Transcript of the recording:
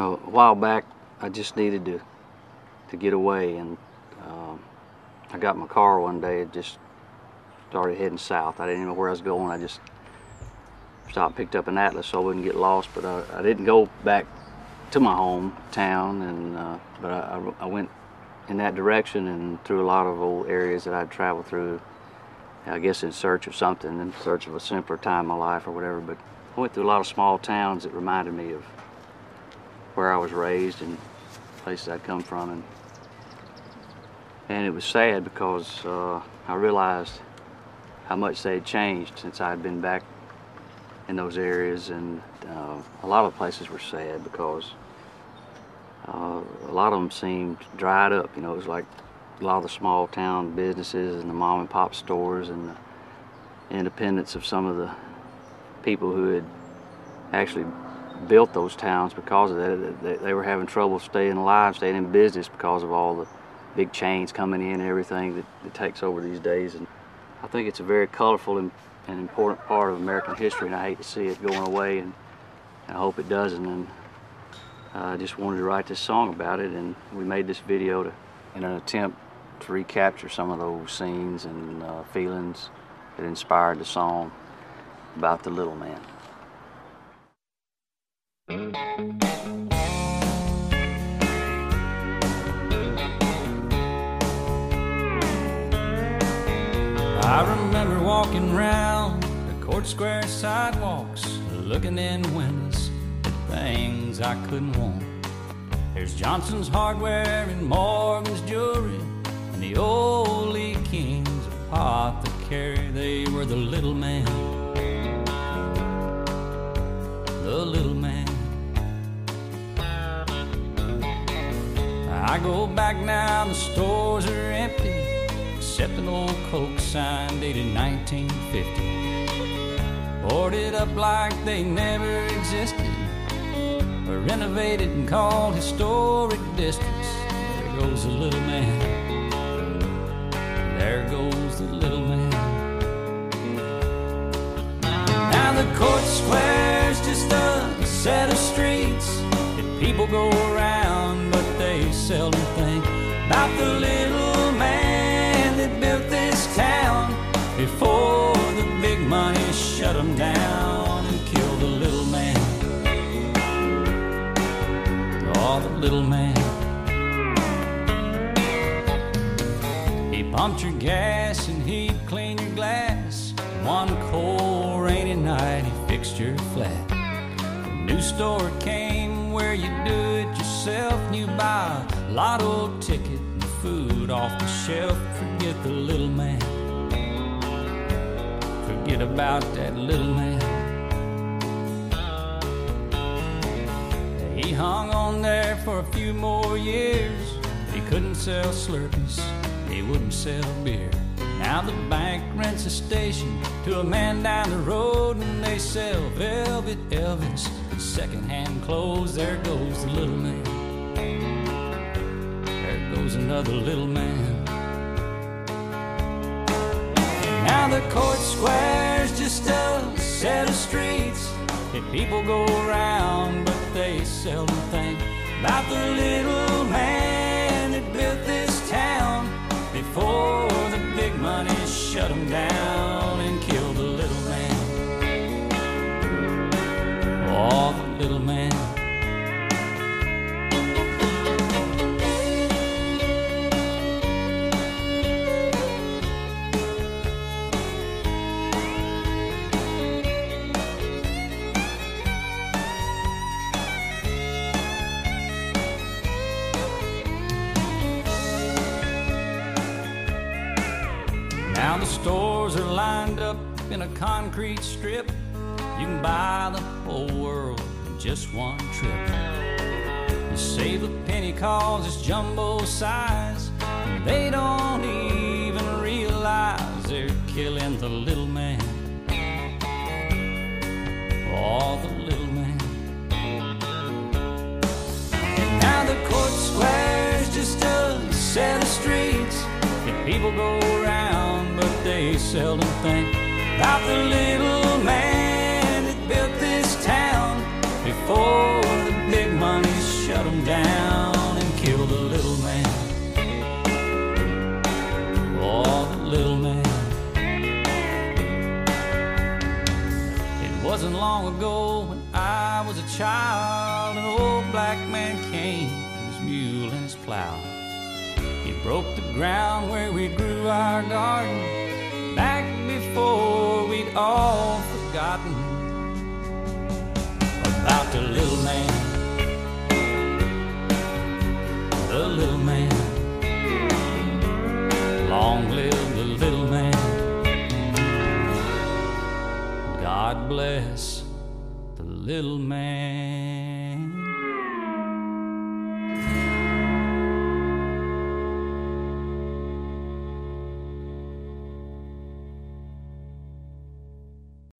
a while back, I just needed to to get away, and um, I got my car one day and just started heading south. I didn't even know where I was going. I just stopped, picked up an atlas so I wouldn't get lost. But I, I didn't go back to my hometown, and uh, but I, I went in that direction and through a lot of old areas that I'd traveled through. I guess in search of something, in search of a simpler time in my life or whatever. But I went through a lot of small towns that reminded me of where I was raised and places I'd come from. And, and it was sad because uh, I realized how much they had changed since I had been back in those areas. And uh, a lot of places were sad because uh, a lot of them seemed dried up. You know, it was like a lot of the small town businesses and the mom and pop stores and the independence of some of the people who had actually built those towns because of that. They were having trouble staying alive, staying in business because of all the big chains coming in and everything that, that takes over these days. And I think it's a very colorful and, and, important part of American history, and I hate to see it going away, and, and I hope it doesn't. And I just wanted to write this song about it, and we made this video to, in an attempt to recapture some of those scenes and uh, feelings that inspired the song about the little man. I remember walking round the court square sidewalks, looking in windows at things I couldn't want. There's Johnson's hardware and Morgan's jewelry, and the old Lee Kings apothecary. They were the little man, the little man. I go back now, the stores are empty, except an old Coke sign dated 1950. Boarded up like they never existed, or renovated and called historic districts. There goes the little man. There goes the little man. Now the court square's just a set of streets that people go around, seldom think about the little man that built this town before the big money shut him down and killed the little man. Oh, the little man. He pumped your gas and he'd clean your glass. One cold new store came where you do it yourself you buy a lotto ticket and food off the shelf. Forget the little man. Forget about that little man. He hung on there for a few more years. He couldn't sell Slurpees, he wouldn't sell beer. Now the bank rents a station to a man down the road, and they sell Velvet Elvis, secondhand clothes. There goes the little man. There goes another little man. Now the court square's just a set of streets that people go around, but they seldom think about the little man that built this town before the big money shut him down the stores are lined up in a concrete strip. You can buy the whole world in just one trip. You save a penny cause it's jumbo size. And they don't even realize they're killing the little man. Oh, the little man. Now the court square's just a set of streets that people go seldom think about the little man that built this town before the big money shut him down and killed the little man. Oh, the little man. It wasn't long ago when I was a child, an old black man came with his mule and his plow. He broke the ground where we grew our garden all forgotten about the little man. The little man. Long live the little man. God bless the little man.